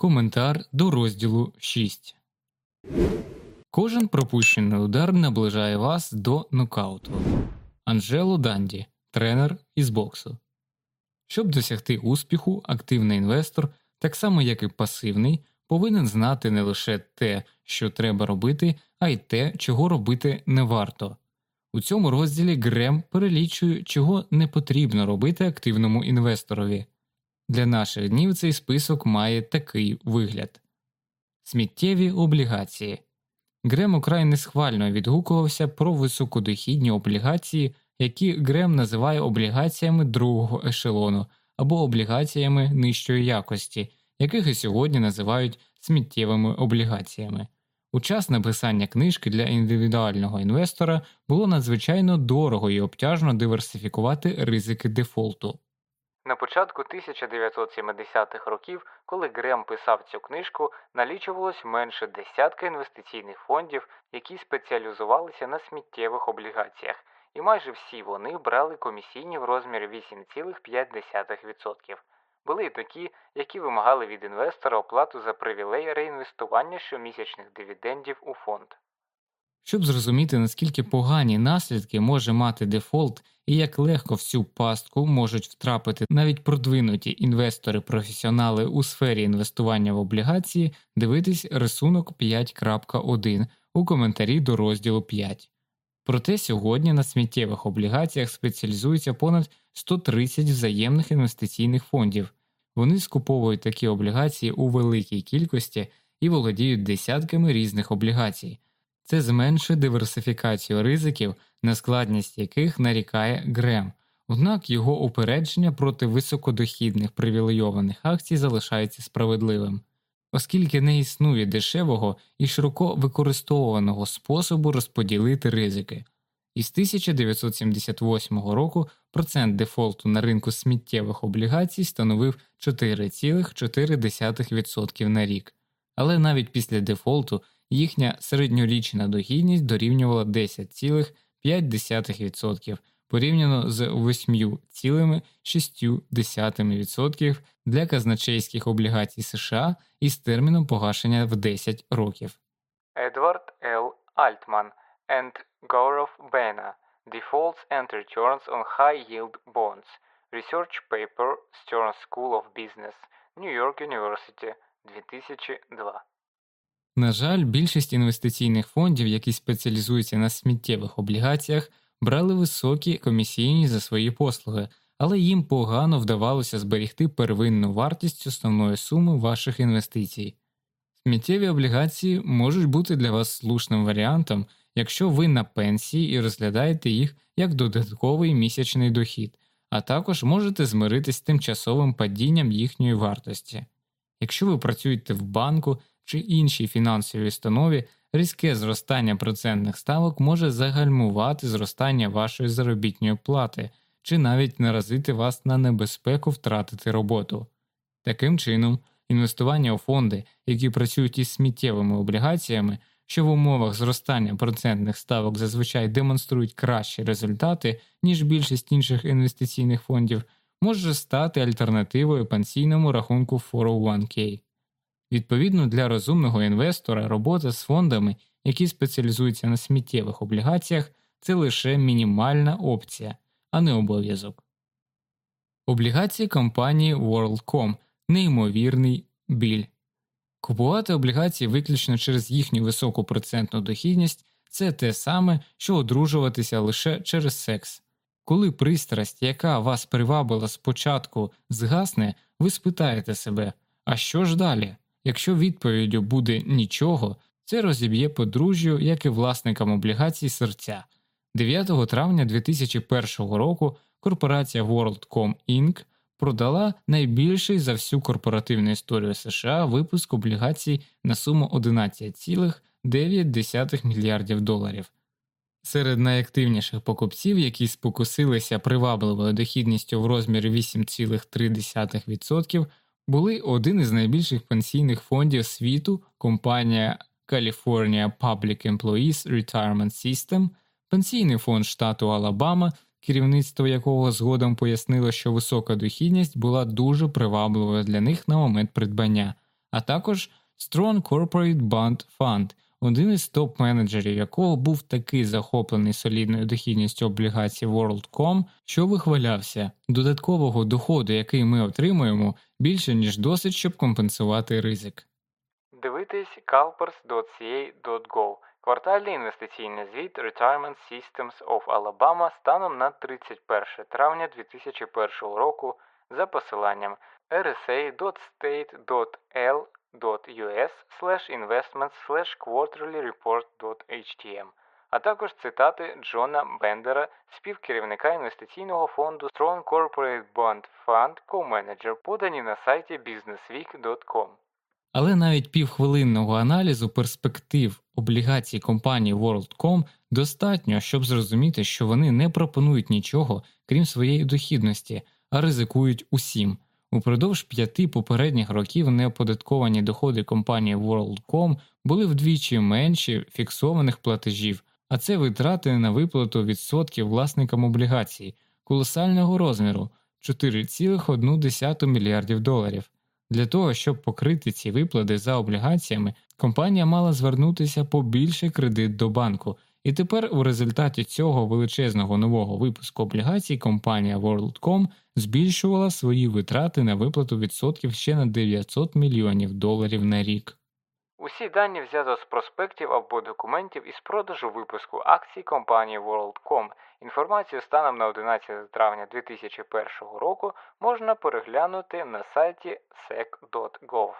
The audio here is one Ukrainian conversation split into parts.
Коментар до розділу 6. Кожен пропущений удар наближає вас до нокауту. Анджело Данді, тренер із боксу. Щоб досягти успіху, активний інвестор, так само як і пасивний, повинен знати не лише те, що треба робити, а й те, чого робити не варто. У цьому розділі Грем перелічує, чого не потрібно робити активному інвесторові. Для наших днів цей список має такий вигляд сміттєві облігації. Грем украй несхвально відгукувався про високодохідні облігації, які Грем називає облігаціями другого ешелону або облігаціями нижчої якості, яких і сьогодні називають сміттєвими облігаціями. У час написання книжки для індивідуального інвестора було надзвичайно дорого і обтяжно диверсифікувати ризики дефолту. На початку 1970-х років, коли Грем писав цю книжку, налічувалось менше десятка інвестиційних фондів, які спеціалізувалися на сміттєвих облігаціях, і майже всі вони брали комісійні в розмірі 8,5%. Були й такі, які вимагали від інвестора оплату за привілей реінвестування щомісячних дивідендів у фонд. Щоб зрозуміти, наскільки погані наслідки може мати дефолт і як легко всю пастку можуть втрапити навіть продвинуті інвестори-професіонали у сфері інвестування в облігації, дивитись рисунок 5.1 у коментарі до розділу 5. Проте сьогодні на сміттєвих облігаціях спеціалізується понад 130 взаємних інвестиційних фондів. Вони скуповують такі облігації у великій кількості і володіють десятками різних облігацій. Це зменшує диверсифікацію ризиків, на складність яких нарікає Грем, однак його упередження проти високодохідних привілейованих акцій залишається справедливим, оскільки не існує дешевого і широко використовуваного способу розподілити ризики. Із 1978 року процент дефолту на ринку сміттєвих облігацій становив 4,4% на рік, але навіть після дефолту їхня середньорічна дохідність дорівнювала 10,5% порівняно з 8,6% для казначейських облігацій США із терміном погашення в 10 років. Едвард Л. Альтман and Gaurav Bena Defaults and Returns on High Yield Bonds Research Paper Stern School of Business New York University 2002 на жаль, більшість інвестиційних фондів, які спеціалізуються на сміттєвих облігаціях, брали високі комісійні за свої послуги, але їм погано вдавалося зберігти первинну вартість основної суми ваших інвестицій. Сміттєві облігації можуть бути для вас слушним варіантом, якщо ви на пенсії і розглядаєте їх як додатковий місячний дохід, а також можете змиритись з тимчасовим падінням їхньої вартості. Якщо ви працюєте в банку чи іншій фінансовій установі, різке зростання процентних ставок може загальмувати зростання вашої заробітної плати чи навіть наразити вас на небезпеку втратити роботу. Таким чином, інвестування у фонди, які працюють із сміттєвими облігаціями, що в умовах зростання процентних ставок зазвичай демонструють кращі результати, ніж більшість інших інвестиційних фондів, може стати альтернативою пенсійному рахунку 401k. Відповідно для розумного інвестора робота з фондами, які спеціалізуються на сміттєвих облігаціях, це лише мінімальна опція, а не обов'язок. Облігації компанії WorldCom неймовірний біль. Купувати облігації виключно через їхню високу процентну дохідність це те саме, що одружуватися лише через секс. Коли пристрасть, яка вас привабила спочатку, згасне, ви спитаєте себе, а що ж далі? Якщо відповіддю буде нічого, це розіб'є подружжю, як і власникам облігацій серця. 9 травня 2001 року корпорація WorldCom Inc. продала найбільший за всю корпоративну історію США випуск облігацій на суму 11,9 мільярдів доларів. Серед найактивніших покупців, які спокусилися привабливою дохідністю в розмірі 8,3%, були один із найбільших пенсійних фондів світу, компанія California Public Employees Retirement System, пенсійний фонд штату Алабама, керівництво якого згодом пояснило, що висока дохідність була дуже привабливою для них на момент придбання, а також Strong Corporate Bond Fund, один із топ-менеджерів якого був такий захоплений солідною дохідністю облігацій WorldCom, що вихвалявся. Додаткового доходу, який ми отримуємо, більше ніж досить, щоб компенсувати ризик. Дивитись calpers.ca.gov Квартальний інвестиційний звіт Retirement Systems of Alabama станом на 31 травня 2001 року за посиланням rsa.state.l.us investments quarterlyreport.htm, а також цитати Джона Бендера, співкерівника інвестиційного фонду Strong Corporate Bond Fund Co-Manager, подані на сайті businessweek.com. Але навіть півхвилинного аналізу перспектив облігацій компанії WorldCom достатньо, щоб зрозуміти, що вони не пропонують нічого, крім своєї дохідності, а ризикують усім. Упродовж п'яти попередніх років неоподатковані доходи компанії WorldCom були вдвічі менші фіксованих платежів, а це витрати на виплату відсотків власникам облігацій колосального розміру 4,1 мільярдів доларів. Для того, щоб покрити ці виплати за облігаціями, компанія мала звернутися по більший кредит до банку, і тепер у результаті цього величезного нового випуску облігацій компанія WorldCom збільшувала свої витрати на виплату відсотків ще на 900 мільйонів доларів на рік. Усі дані взято з проспектів або документів із продажу випуску акцій компанії WorldCom. Інформацію станом на 11 травня 2001 року можна переглянути на сайті sec.gov.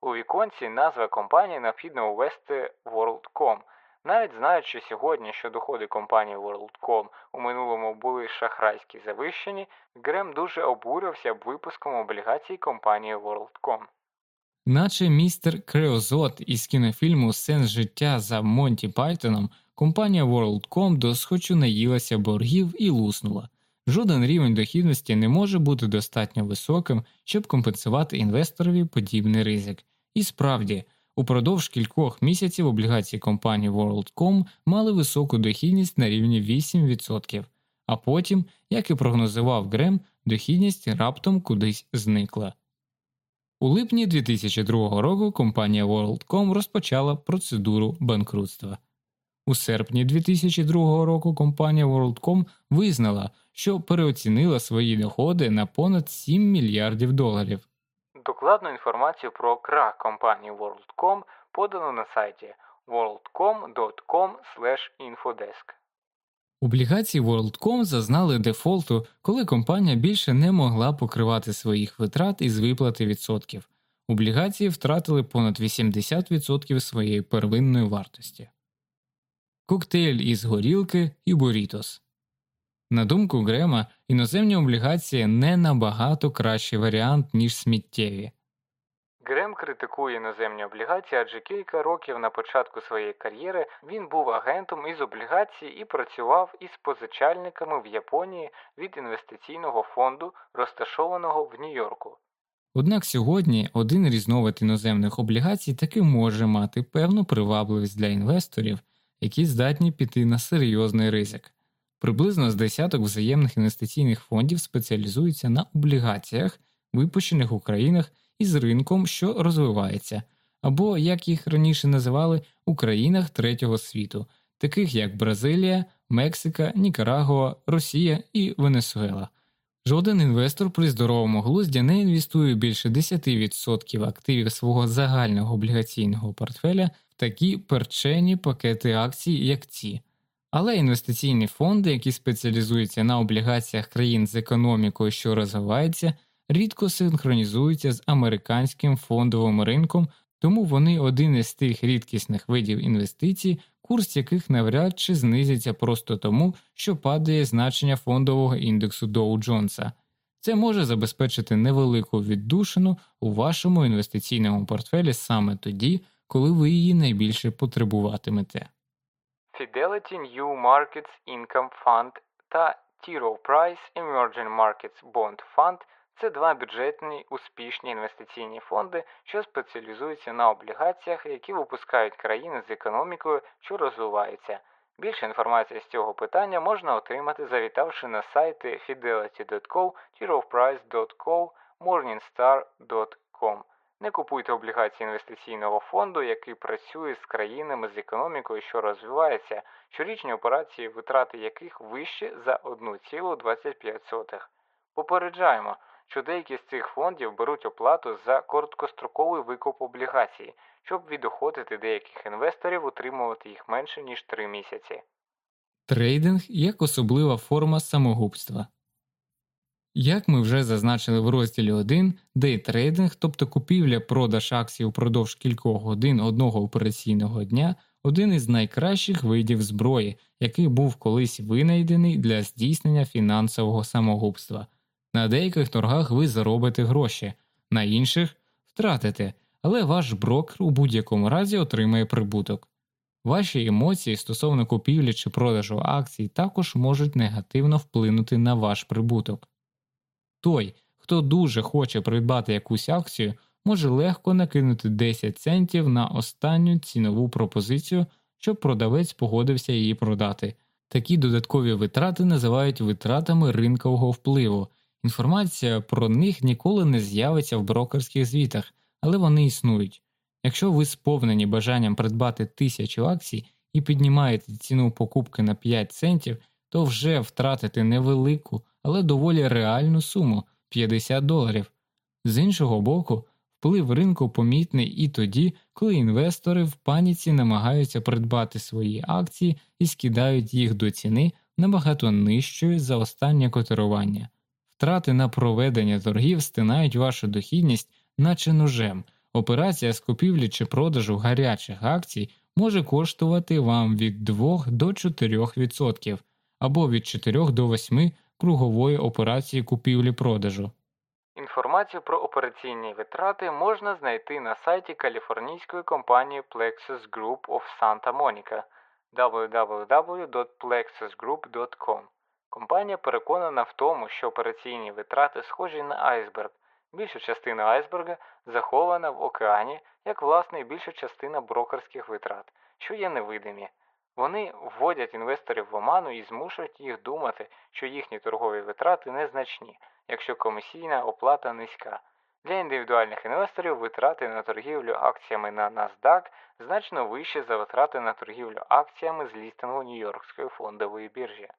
У віконці назва компанії необхідно ввести WorldCom. Навіть знаючи сьогодні, що доходи компанії WorldCom у минулому були шахрайські завищені, Грем дуже обурився б випуском облігацій компанії WorldCom. Наче містер Креозот із кінофільму Сенс життя за Монті Пайтоном, компанія WorldCom досхочу наїлася боргів і луснула. Жоден рівень дохідності не може бути достатньо високим, щоб компенсувати інвесторові подібний ризик. І справді, упродовж кількох місяців облігації компанії WorldCom мали високу дохідність на рівні 8%, а потім, як і прогнозував Грем, дохідність раптом кудись зникла. У липні 2002 року компанія WorldCom розпочала процедуру банкрутства. У серпні 2002 року компанія WorldCom визнала, що переоцінила свої доходи на понад 7 мільярдів доларів. Докладну інформацію про крах компанії WorldCom подано на сайті worldcom.com/infodesk. Облігації WorldCom зазнали дефолту, коли компанія більше не могла покривати своїх витрат із виплати відсотків. Облігації втратили понад 80% своєї первинної вартості. Коктейль із горілки і бурітос. На думку Грема, іноземні облігації не набагато кращий варіант, ніж сміттєві. Грем критикує іноземні облігації, адже кілька років на початку своєї кар'єри він був агентом із облігацій і працював із позичальниками в Японії від інвестиційного фонду, розташованого в Нью-Йорку. Однак сьогодні один різновид іноземних облігацій таки може мати певну привабливість для інвесторів, які здатні піти на серйозний ризик. Приблизно з десяток взаємних інвестиційних фондів спеціалізуються на облігаціях, випущених у країнах із ринком, що розвивається, або, як їх раніше називали, у країнах третього світу, таких як Бразилія, Мексика, Нікарагуа, Росія і Венесуела. Жоден інвестор при здоровому глузді не інвестує більше 10% активів свого загального облігаційного портфеля в такі перчені пакети акцій, як ці. Але інвестиційні фонди, які спеціалізуються на облігаціях країн з економікою, що розвивається, рідко синхронізуються з американським фондовим ринком, тому вони один із тих рідкісних видів інвестицій, курс яких навряд чи знизиться просто тому, що падає значення фондового індексу Доу Джонса. Це може забезпечити невелику віддушину у вашому інвестиційному портфелі саме тоді, коли ви її найбільше потребуватимете. Fidelity New Markets Income Fund та T. Rowe Price Emerging Markets Bond Fund це два бюджетні успішні інвестиційні фонди, що спеціалізуються на облігаціях, які випускають країни з економікою, що розвивається. Більше інформації з цього питання можна отримати, завітавши на сайти fidelity.co, tiroprice.co, morningstar.com. Не купуйте облігації інвестиційного фонду, який працює з країнами з економікою, що розвивається, щорічні операції, витрати яких вищі за 1,25. Попереджаємо, що деякі з цих фондів беруть оплату за короткостроковий викуп облігацій, щоб відохотити деяких інвесторів утримувати їх менше ніж 3 місяці. Трейдинг як особлива форма самогубства. Як ми вже зазначили в розділі 1, дейтрейдинг, тобто купівля продаж акцій упродовж кількох годин одного операційного дня, один із найкращих видів зброї, який був колись винайдений для здійснення фінансового самогубства. На деяких торгах ви заробите гроші, на інших втратите, але ваш брокер у будь-якому разі отримає прибуток. Ваші емоції стосовно купівлі чи продажу акцій також можуть негативно вплинути на ваш прибуток. Той, хто дуже хоче придбати якусь акцію, може легко накинути 10 центів на останню цінову пропозицію, щоб продавець погодився її продати. Такі додаткові витрати називають витратами ринкового впливу. Інформація про них ніколи не з'явиться в брокерських звітах, але вони існують. Якщо ви сповнені бажанням придбати тисячу акцій і піднімаєте ціну покупки на 5 центів, то вже втратите невелику, але доволі реальну суму 50 доларів. З іншого боку, вплив ринку помітний і тоді, коли інвестори в паніці намагаються придбати свої акції і скидають їх до ціни набагато нижчої за останнє котирування. Втрати на проведення торгів стинають вашу дохідність, наче ножем. Операція з купівлі чи продажу гарячих акцій може коштувати вам від 2 до 4% або від 4 до 8 кругової операції купівлі-продажу. Інформацію про операційні витрати можна знайти на сайті каліфорнійської компанії Plexus Group of Santa Monica www.plexusgroup.com. Компанія переконана в тому, що операційні витрати схожі на айсберг. Більша частина айсберга захована в океані, як власне і більша частина брокерських витрат, що є невидимі. Вони вводять інвесторів в оману і змушують їх думати, що їхні торгові витрати незначні, якщо комісійна оплата низька. Для індивідуальних інвесторів витрати на торгівлю акціями на NASDAQ значно вищі за витрати на торгівлю акціями з лістингу Нью-Йоркської фондової біржі.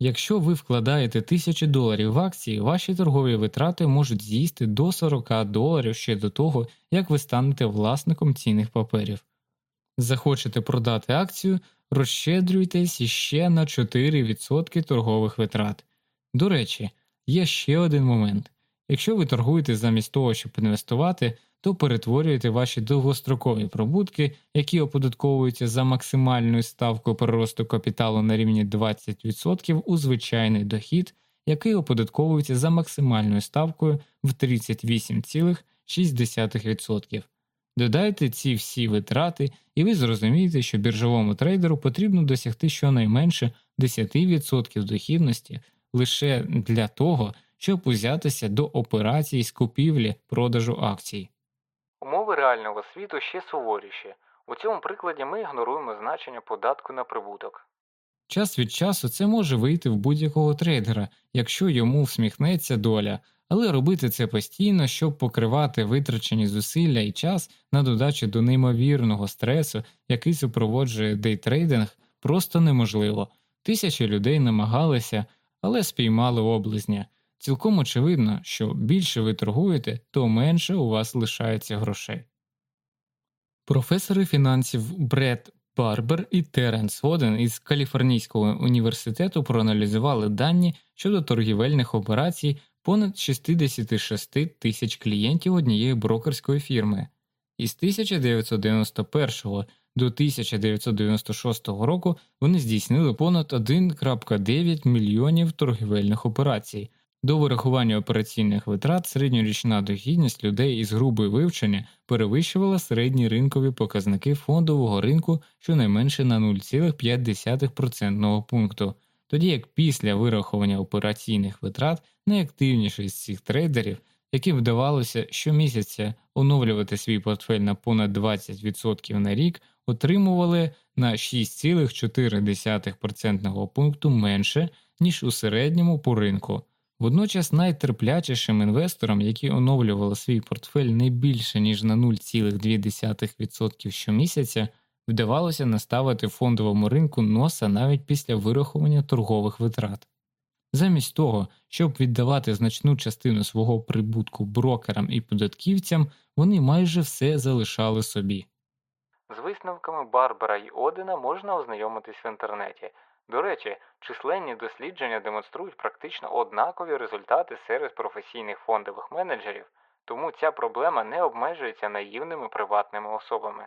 Якщо ви вкладаєте тисячі доларів в акції, ваші торгові витрати можуть з'їсти до 40 доларів ще до того, як ви станете власником цінних паперів. Захочете продати акцію, розщедрюйтесь іще на 4% торгових витрат. До речі, є ще один момент якщо ви торгуєте замість того, щоб інвестувати, то перетворюєте ваші довгострокові прибутки, які оподатковуються за максимальною ставкою приросту капіталу на рівні 20% у звичайний дохід, який оподатковується за максимальною ставкою в 38,6%. Додайте ці всі витрати, і ви зрозумієте, що біржовому трейдеру потрібно досягти щонайменше 10% дохідності лише для того, щоб узятися до операцій з купівлі продажу акцій. Умови реального світу ще суворіші. У цьому прикладі ми ігноруємо значення податку на прибуток. Час від часу це може вийти в будь-якого трейдера, якщо йому всміхнеться доля, але робити це постійно, щоб покривати витрачені зусилля і час на додачу до неймовірного стресу, який супроводжує дейтрейдинг, просто неможливо. Тисячі людей намагалися, але спіймали облизня. Цілком очевидно, що більше ви торгуєте, то менше у вас лишається грошей. Професори фінансів Бред Барбер і Терренс Оден із Каліфорнійського університету проаналізували дані щодо торгівельних операцій понад 66 тисяч клієнтів однієї брокерської фірми. Із 1991 до 1996 року вони здійснили понад 1,9 мільйонів торгівельних операцій. До вирахування операційних витрат середньорічна дохідність людей із грубої вивчення перевищувала середні ринкові показники фондового ринку щонайменше на 0,5% пункту, тоді як після вирахування операційних витрат найактивніший з цих трейдерів, яким вдавалося щомісяця оновлювати свій портфель на понад 20% на рік, отримували на 6,4% пункту менше, ніж у середньому по ринку. Водночас найтерплячішим інвесторам, які оновлювали свій портфель не більше ніж на 0,2% щомісяця, вдавалося наставити фондовому ринку носа навіть після вирахування торгових витрат. Замість того, щоб віддавати значну частину свого прибутку брокерам і податківцям, вони майже все залишали собі. З висновками Барбара і Одена можна ознайомитись в інтернеті. До речі, численні дослідження демонструють практично однакові результати серед професійних фондових менеджерів, тому ця проблема не обмежується наївними приватними особами.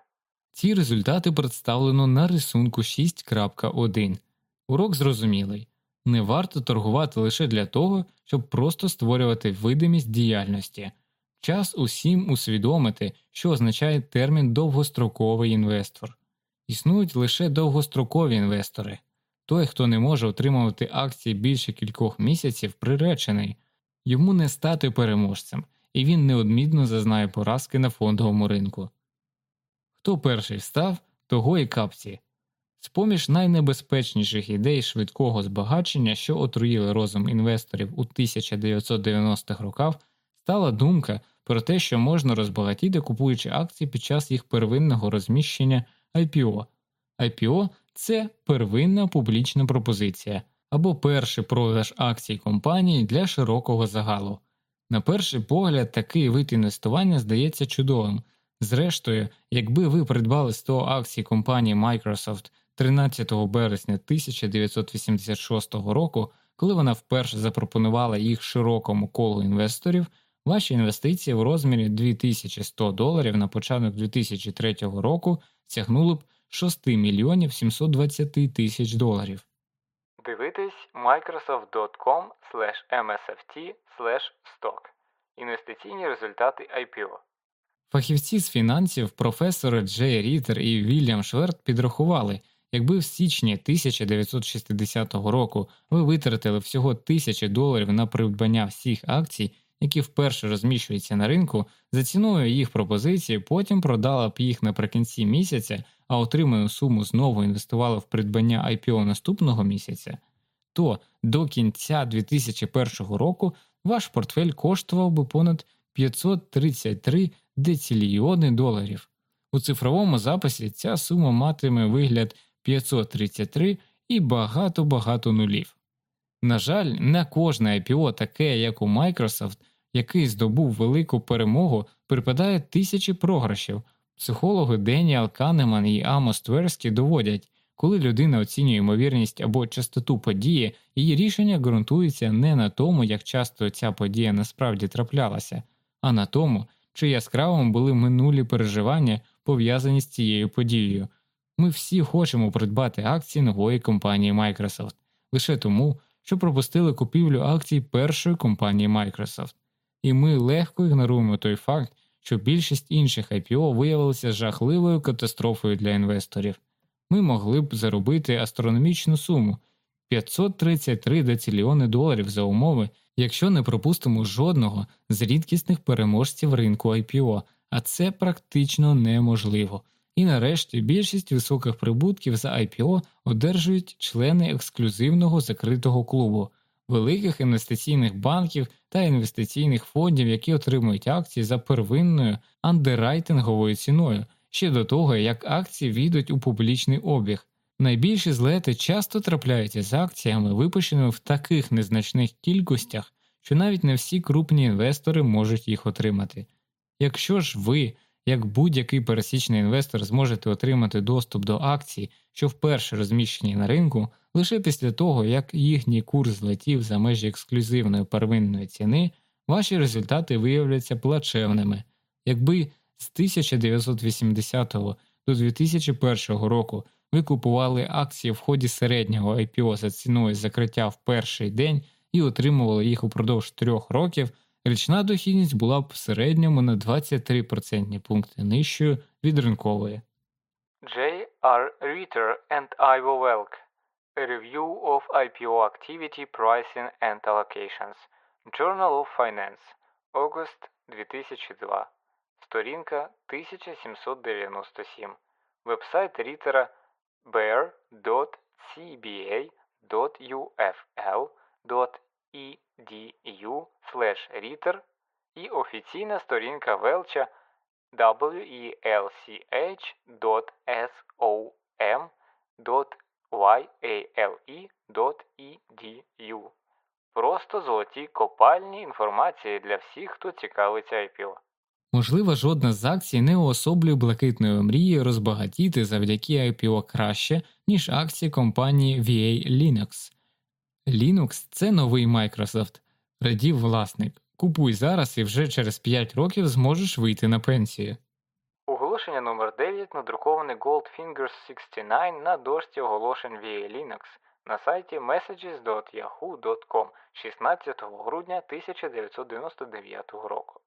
Ці результати представлено на рисунку 6.1. Урок зрозумілий не варто торгувати лише для того, щоб просто створювати видимість діяльності. Час усім усвідомити, що означає термін довгостроковий інвестор. Існують лише довгострокові інвестори. Той, хто не може отримувати акції більше кількох місяців, приречений, йому не стати переможцем, і він неодмінно зазнає поразки на фондовому ринку. Хто перший встав, того і капці. З поміж найнебезпечніших ідей швидкого збагачення, що отруїли розум інвесторів у 1990-х роках, стала думка про те, що можна розбагатіти, купуючи акції під час їх первинного розміщення IPO. IPO – це первинна публічна пропозиція або перший продаж акцій компанії для широкого загалу. На перший погляд, такий вид інвестування здається чудовим. Зрештою, якби ви придбали 100 акцій компанії Microsoft 13 березня 1986 року, коли вона вперше запропонувала їх широкому колу інвесторів, ваші інвестиції в розмірі 2100 доларів на початок 2003 року сягнули б 6 мільйонів 720 тисяч доларів. Дивитись microsoft.com msft stock Інвестиційні результати IPO. Фахівці з фінансів професори Джей Рітер і Вільям Шверт підрахували, Якби в січні 1960 року ви витратили всього тисячі доларів на придбання всіх акцій, які вперше розміщуються на ринку, за ціною їх пропозиції, потім продала б їх наприкінці місяця, а отриману суму знову інвестували в придбання IPO наступного місяця, то до кінця 2001 року ваш портфель коштував би понад 533 децільйони доларів. У цифровому записі ця сума матиме вигляд 533 і багато-багато нулів. На жаль, не кожне IPO, таке як у Microsoft, який здобув велику перемогу, припадає тисячі програшів. Психологи Деніал Канеман і Амос Тверський доводять, коли людина оцінює ймовірність або частоту події, її рішення ґрунтується не на тому, як часто ця подія насправді траплялася, а на тому, чи яскравими були минулі переживання, пов'язані з цією подією. Ми всі хочемо придбати акції нової компанії Microsoft лише тому, що пропустили купівлю акцій першої компанії Microsoft, і ми легко ігноруємо той факт, що більшість інших IPO виявилися жахливою катастрофою для інвесторів. Ми могли б заробити астрономічну суму 533 децильйони доларів за умови, якщо не пропустимо жодного з рідкісних переможців ринку IPO, а це практично неможливо. І нарешті більшість високих прибутків за IPO одержують члени ексклюзивного закритого клубу, великих інвестиційних банків та інвестиційних фондів, які отримують акції за первинною андеррайтинговою ціною ще до того, як акції війдуть у публічний обіг. Найбільші злети часто трапляються з акціями, випущеними в таких незначних кількостях, що навіть не всі крупні інвестори можуть їх отримати. Якщо ж ви як будь-який пересічний інвестор зможете отримати доступ до акцій, що вперше розміщені на ринку, лише після того, як їхній курс злетів за межі ексклюзивної первинної ціни, ваші результати виявляться плачевними. Якби з 1980 до 2001 року ви купували акції в ході середнього IPO за ціною закриття в перший день і отримували їх упродовж трьох років річна дохідність була в середньому на 23% пункти нижчою від ринкової. J. R. Ritter and Ivo Welk A Review of IPO Activity Pricing and Allocations Journal of Finance August 2002 Сторінка 1797 Вебсайт Рітера bear.cba.ufl.e reader і офіційна сторінка Велча welch.som.yale.edu. Просто золоті копальні інформації для всіх, хто цікавиться IPO. Можливо, жодна з акцій не уособлює блакитної мрії розбагатіти завдяки IPO краще, ніж акції компанії VA Linux. Linux це новий Microsoft. Радів власник. Купуй зараз і вже через 5 років зможеш вийти на пенсію. Оголошення номер 9 надруковане Goldfingers 69 на дошці оголошень VA Linux на сайті messages.yahoo.com 16 грудня 1999 року.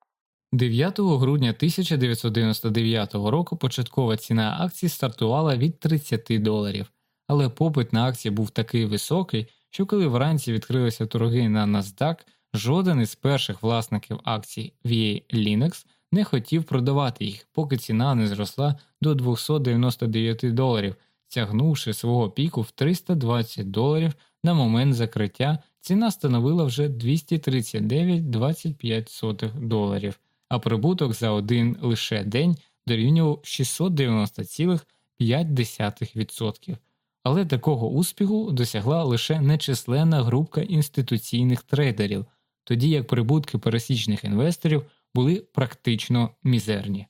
9 грудня 1999 року початкова ціна акцій стартувала від 30 доларів, але попит на акції був такий високий, що коли вранці відкрилися торги на NASDAQ, жоден із перших власників акцій VA Linux не хотів продавати їх, поки ціна не зросла до 299 доларів, тягнувши свого піку в 320 доларів на момент закриття, ціна становила вже 239,25 доларів, а прибуток за один лише день дорівнював 690,5%. Але такого успіху досягла лише нечисленна групка інституційних трейдерів, тоді як прибутки пересічних інвесторів були практично мізерні.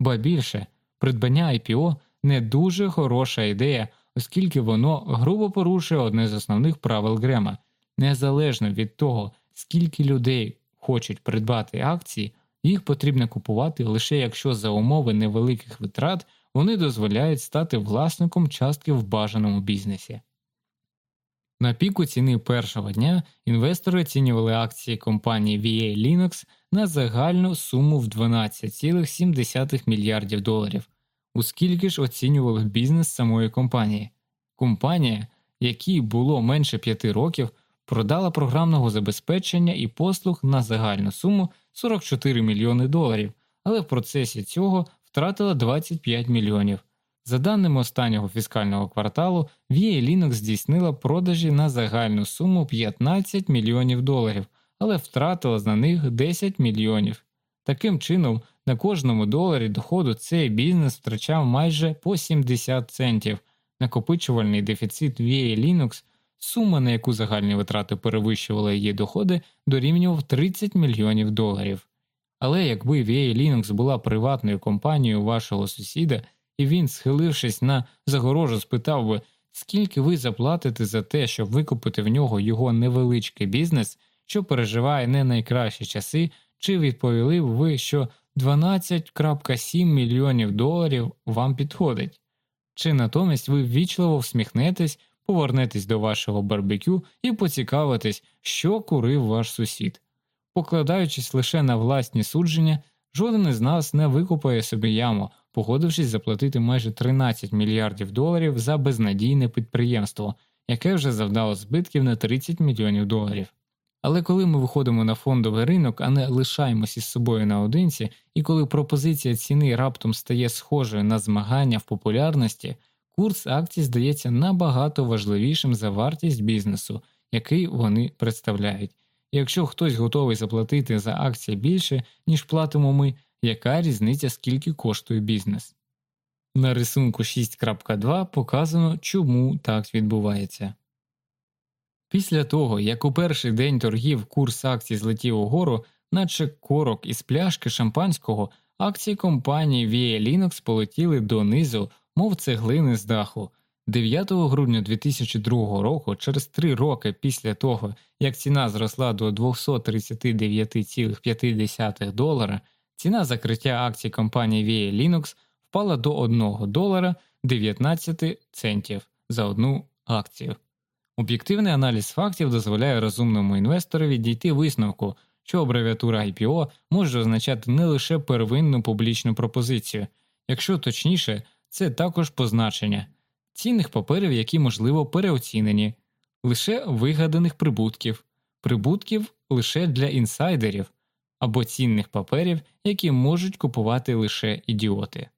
Ба більше, придбання IPO не дуже хороша ідея, оскільки воно грубо порушує одне з основних правил Грема, незалежно від того, скільки людей хочуть придбати акції, їх потрібно купувати лише якщо за умови невеликих витрат вони дозволяють стати власником частки в бажаному бізнесі. На піку ціни першого дня інвестори оцінювали акції компанії VA Linux на загальну суму в 12,7 мільярдів доларів, оскільки ж оцінювали бізнес самої компанії. Компанія, якій було менше 5 років, продала програмного забезпечення і послуг на загальну суму 44 мільйони доларів, але в процесі цього втратила 25 мільйонів. За даними останнього фіскального кварталу, VA Linux здійснила продажі на загальну суму 15 мільйонів доларів, але втратила на них 10 мільйонів. Таким чином, на кожному доларі доходу цей бізнес втрачав майже по 70 центів. Накопичувальний дефіцит VA Linux, сума на яку загальні витрати перевищували її доходи, дорівнював 30 мільйонів доларів. Але якби VA Linux була приватною компанією вашого сусіда, і він, схилившись на загорожу, спитав би, скільки ви заплатите за те, щоб викупити в нього його невеличкий бізнес, що переживає не найкращі часи, чи відповіли б ви, що 12,7 мільйонів доларів вам підходить? Чи натомість ви ввічливо всміхнетесь, повернетесь до вашого барбекю і поцікавитесь, що курив ваш сусід? Покладаючись лише на власні судження, жоден із нас не викупає собі яму, погодившись заплатити майже 13 мільярдів доларів за безнадійне підприємство, яке вже завдало збитків на 30 мільйонів доларів. Але коли ми виходимо на фондовий ринок, а не лишаємося із собою наодинці, і коли пропозиція ціни раптом стає схожою на змагання в популярності, курс акцій здається набагато важливішим за вартість бізнесу, який вони представляють. Якщо хтось готовий заплатити за акції більше, ніж платимо ми, яка різниця скільки коштує бізнес? На рисунку 6.2 показано, чому так відбувається. Після того, як у перший день торгів курс акцій злетів угору, наче корок із пляшки шампанського, акції компанії VA Linux полетіли донизу, мов цеглини з даху. 9 грудня 2002 року, через три роки після того, як ціна зросла до 239,5 долара, ціна закриття акцій компанії VA Linux впала до 1 долара 19 центів за одну акцію. Об'єктивний аналіз фактів дозволяє розумному інвесторові дійти висновку, що абревіатура IPO може означати не лише первинну публічну пропозицію, якщо точніше, це також позначення цінних паперів, які можливо переоцінені, лише вигаданих прибутків, прибутків лише для інсайдерів або цінних паперів, які можуть купувати лише ідіоти.